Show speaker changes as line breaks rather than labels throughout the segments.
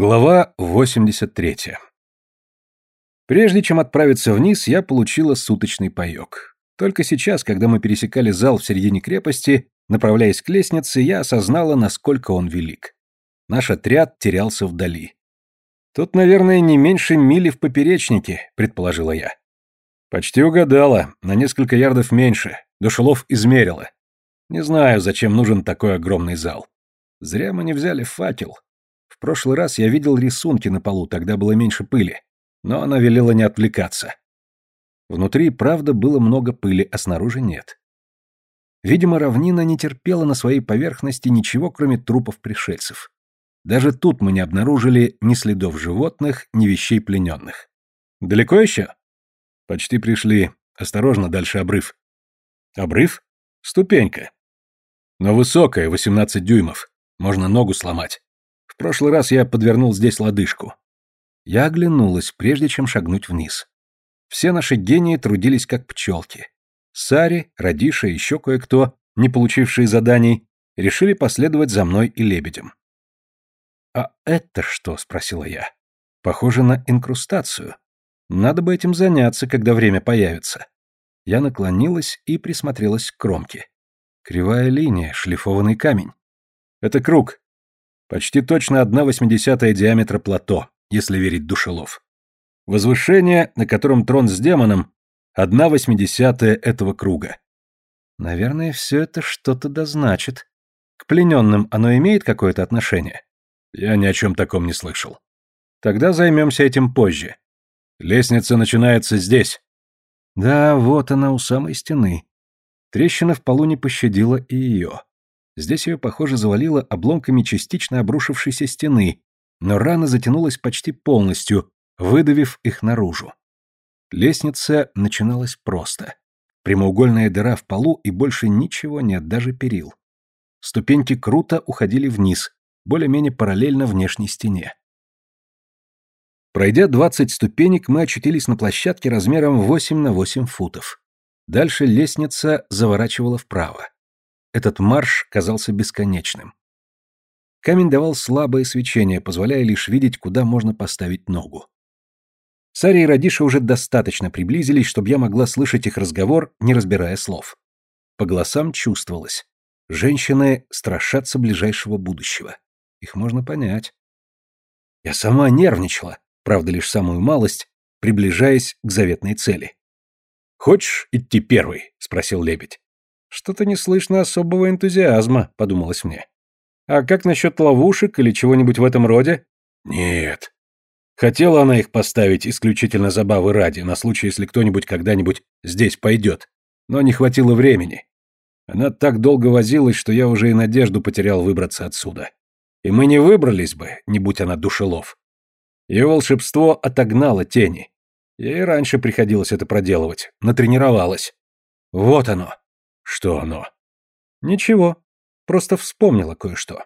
Глава 83. Прежде чем отправиться вниз, я получила суточный паёк. Только сейчас, когда мы пересекали зал в середине крепости, направляясь к лестнице, я осознала, насколько он велик. Наш отряд терялся вдали. «Тут, наверное, не меньше мили в поперечнике», — предположила я. Почти угадала, на несколько ярдов меньше. Душелов измерила. Не знаю, зачем нужен такой огромный зал. Зря мы не взяли факел. Прошлый раз я видел рисунки на полу, тогда было меньше пыли. Но она велела не отвлекаться. Внутри, правда, было много пыли, а снаружи нет. Видимо, равнина не терпела на своей поверхности ничего, кроме трупов пришельцев. Даже тут мы не обнаружили ни следов животных, ни вещей плененных. Далеко еще? Почти пришли. Осторожно, дальше обрыв. Обрыв? Ступенька. Но высокая, 18 дюймов. Можно ногу сломать прошлый раз я подвернул здесь лодыжку. Я оглянулась, прежде чем шагнуть вниз. Все наши гении трудились как пчелки. Сари, Радиша и еще кое-кто, не получившие заданий, решили последовать за мной и лебедем. «А это что?» — спросила я. «Похоже на инкрустацию. Надо бы этим заняться, когда время появится». Я наклонилась и присмотрелась к кромке. Кривая линия, шлифованный камень. «Это круг», Почти точно одна восьмидесятая диаметра плато, если верить Душелов. Возвышение, на котором трон с демоном, одна восьмидесятая этого круга. Наверное, все это что-то дозначит. К плененным оно имеет какое-то отношение? Я ни о чем таком не слышал. Тогда займемся этим позже. Лестница начинается здесь. Да, вот она у самой стены. Трещина в полу не пощадила и ее. Здесь ее, похоже, завалило обломками частично обрушившейся стены, но рана затянулась почти полностью, выдавив их наружу. Лестница начиналась просто. Прямоугольная дыра в полу и больше ничего нет, даже перил. Ступеньки круто уходили вниз, более-менее параллельно внешней стене. Пройдя 20 ступенек, мы очутились на площадке размером 8 на 8 футов. Дальше лестница заворачивала вправо. Этот марш казался бесконечным. Камень давал слабое свечение, позволяя лишь видеть, куда можно поставить ногу. Сари и Радиша уже достаточно приблизились, чтобы я могла слышать их разговор, не разбирая слов. По голосам чувствовалось. Женщины страшатся ближайшего будущего. Их можно понять. Я сама нервничала, правда, лишь самую малость, приближаясь к заветной цели. «Хочешь идти первый?» — спросил лебедь. Что-то не слышно особого энтузиазма, подумалось мне. А как насчет ловушек или чего-нибудь в этом роде? Нет. Хотела она их поставить исключительно забавы ради, на случай, если кто-нибудь когда-нибудь здесь пойдет. Но не хватило времени. Она так долго возилась, что я уже и надежду потерял выбраться отсюда. И мы не выбрались бы, не будь она душелов. Ее волшебство отогнало тени. Ей раньше приходилось это проделывать, натренировалась. Вот оно. Что оно? Ничего, просто вспомнила кое-что.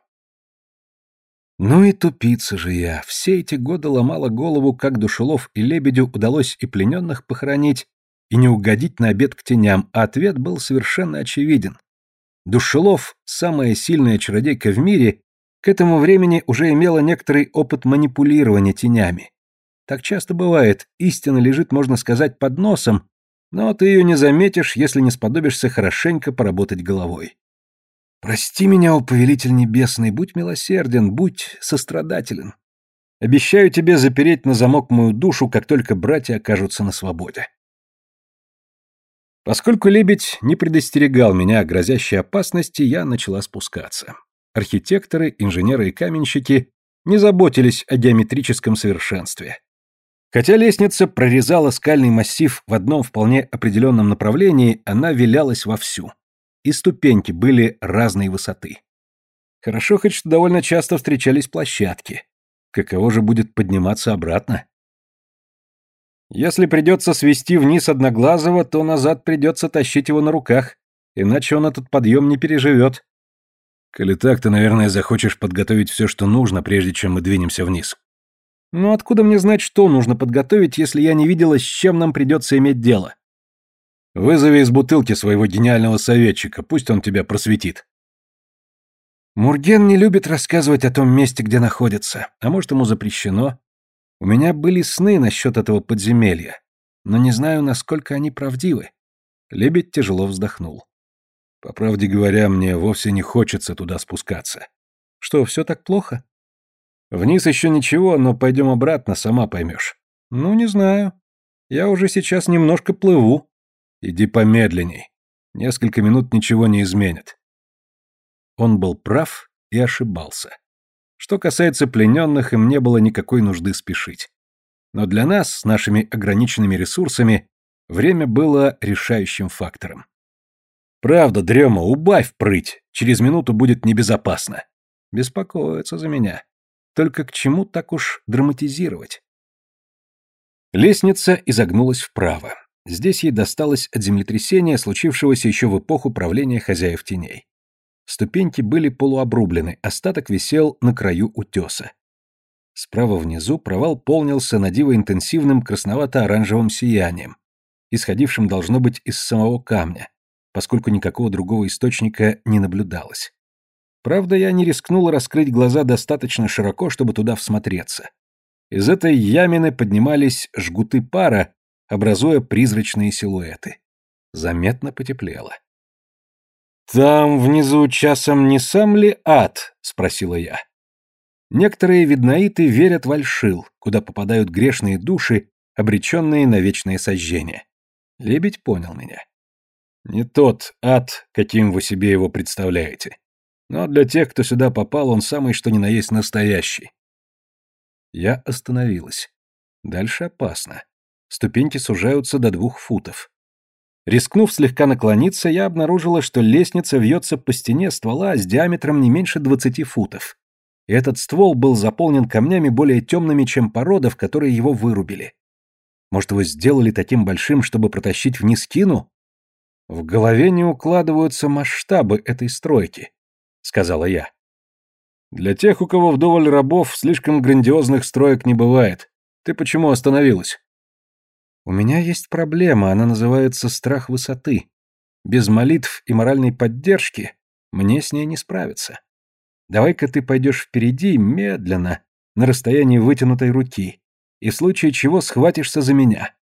Ну и тупица же я. Все эти годы ломала голову, как Душелов и Лебедю удалось и плененных похоронить, и не угодить на обед к теням, а ответ был совершенно очевиден. Душелов, самая сильная чародейка в мире, к этому времени уже имела некоторый опыт манипулирования тенями. Так часто бывает, истина лежит, можно сказать, под носом, но ты ее не заметишь, если не сподобишься хорошенько поработать головой. Прости меня, о повелитель небесный, будь милосерден, будь сострадателен. Обещаю тебе запереть на замок мою душу, как только братья окажутся на свободе. Поскольку лебедь не предостерегал меня о грозящей опасности, я начала спускаться. Архитекторы, инженеры и каменщики не заботились о геометрическом совершенстве. Хотя лестница прорезала скальный массив в одном вполне определенном направлении, она вилялась вовсю. И ступеньки были разной высоты. Хорошо хоть что довольно часто встречались площадки. Каково же будет подниматься обратно? Если придется свести вниз Одноглазого, то назад придется тащить его на руках, иначе он этот подъем не переживет. Коли так, ты, наверное, захочешь подготовить все, что нужно, прежде чем мы двинемся вниз. Но откуда мне знать, что нужно подготовить, если я не видела, с чем нам придется иметь дело? Вызови из бутылки своего гениального советчика, пусть он тебя просветит. Мурген не любит рассказывать о том месте, где находится. А может, ему запрещено? У меня были сны насчет этого подземелья, но не знаю, насколько они правдивы. Лебедь тяжело вздохнул. По правде говоря, мне вовсе не хочется туда спускаться. Что, все так плохо? Вниз еще ничего, но пойдем обратно, сама поймешь. Ну, не знаю. Я уже сейчас немножко плыву. Иди помедленней. Несколько минут ничего не изменит. Он был прав и ошибался. Что касается плененных, им не было никакой нужды спешить. Но для нас, с нашими ограниченными ресурсами, время было решающим фактором. Правда, дрема, убавь прыть, через минуту будет небезопасно. Беспокоиться за меня. Только к чему так уж драматизировать? Лестница изогнулась вправо. Здесь ей досталось от землетрясения, случившегося еще в эпоху правления хозяев теней. Ступеньки были полуобрублены, остаток висел на краю утеса. Справа внизу провал полнился на диво интенсивным красновато-оранжевым сиянием, исходившим должно быть из самого камня, поскольку никакого другого источника не наблюдалось. Правда, я не рискнул раскрыть глаза достаточно широко, чтобы туда всмотреться. Из этой ямины поднимались жгуты пара, образуя призрачные силуэты. Заметно потеплело. «Там внизу часом не сам ли ад?» — спросила я. Некоторые виднаиты верят в Альшил, куда попадают грешные души, обреченные на вечное сожжение. Лебедь понял меня. Не тот ад, каким вы себе его представляете. Но для тех, кто сюда попал, он самый что ни на есть настоящий. Я остановилась. Дальше опасно. Ступеньки сужаются до двух футов. Рискнув слегка наклониться, я обнаружила, что лестница вьется по стене ствола с диаметром не меньше двадцати футов. И этот ствол был заполнен камнями более темными, чем порода, в которой его вырубили. Может, его сделали таким большим, чтобы протащить вниз кину? В голове не укладываются масштабы этой стройки, сказала я. Для тех, у кого вдоволь рабов, слишком грандиозных строек не бывает. Ты почему остановилась? У меня есть проблема, она называется страх высоты. Без молитв и моральной поддержки мне с ней не справиться. Давай-ка ты пойдешь впереди, медленно, на расстоянии вытянутой руки, и в случае чего схватишься за меня.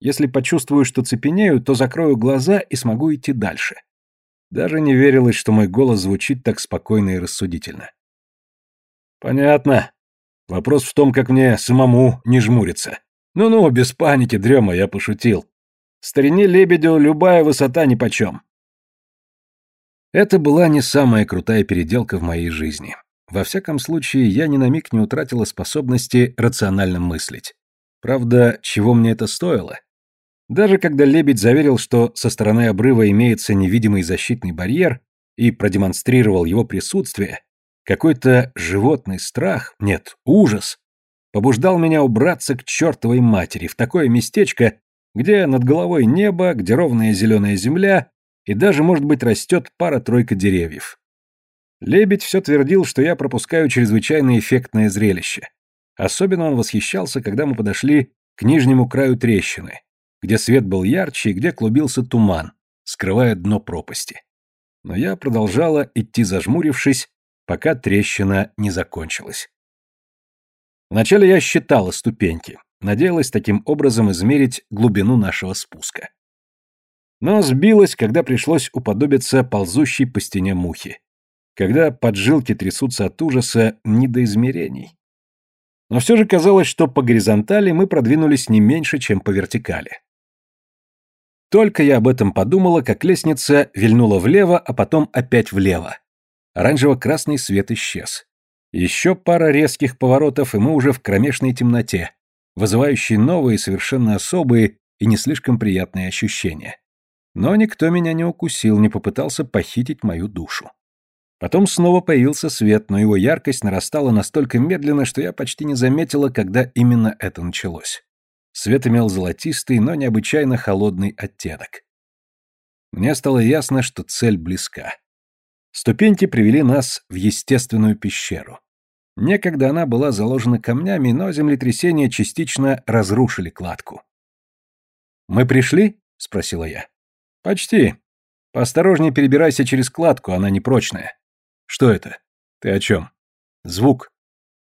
Если почувствую, что цепенею, то закрою глаза и смогу идти дальше. Даже не верилось, что мой голос звучит так спокойно и рассудительно. Понятно. Вопрос в том, как мне самому не жмуриться. Ну-ну, без паники, дрема, я пошутил. Старине лебедю любая высота нипочем. Это была не самая крутая переделка в моей жизни. Во всяком случае, я ни на миг не утратила способности рационально мыслить. Правда, чего мне это стоило? Даже когда лебедь заверил, что со стороны обрыва имеется невидимый защитный барьер и продемонстрировал его присутствие, какой-то животный страх, нет, ужас, побуждал меня убраться к чертовой матери в такое местечко, где над головой небо, где ровная зеленая земля и даже, может быть, растет пара-тройка деревьев. Лебедь все твердил, что я пропускаю чрезвычайно эффектное зрелище. Особенно он восхищался, когда мы подошли к нижнему краю трещины, где свет был ярче и где клубился туман, скрывая дно пропасти. Но я продолжала идти зажмурившись, пока трещина не закончилась. Вначале я считала ступеньки, надеялась таким образом измерить глубину нашего спуска. Но сбилась, когда пришлось уподобиться ползущей по стене мухи, когда поджилки трясутся от ужаса не до измерений. Но все же казалось, что по горизонтали мы продвинулись не меньше, чем по вертикали. Только я об этом подумала, как лестница вильнула влево, а потом опять влево. Оранжево-красный свет исчез. Еще пара резких поворотов, и мы уже в кромешной темноте, вызывающей новые, совершенно особые и не слишком приятные ощущения. Но никто меня не укусил, не попытался похитить мою душу. Потом снова появился свет, но его яркость нарастала настолько медленно, что я почти не заметила, когда именно это началось. Свет имел золотистый, но необычайно холодный оттенок. Мне стало ясно, что цель близка. Ступеньки привели нас в естественную пещеру. Некогда она была заложена камнями, но землетрясения частично разрушили кладку. «Мы пришли?» — спросила я. «Почти. Поосторожнее перебирайся через кладку, она непрочная». Что это? Ты о чем? Звук.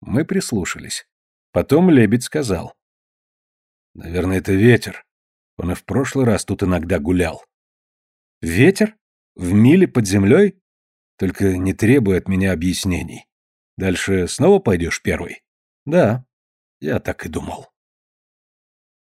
Мы прислушались. Потом лебедь сказал. Наверное, это ветер. Он и в прошлый раз тут иногда гулял. Ветер? В миле под землей? Только не требуй от меня объяснений. Дальше снова пойдешь первый? Да, я так и думал.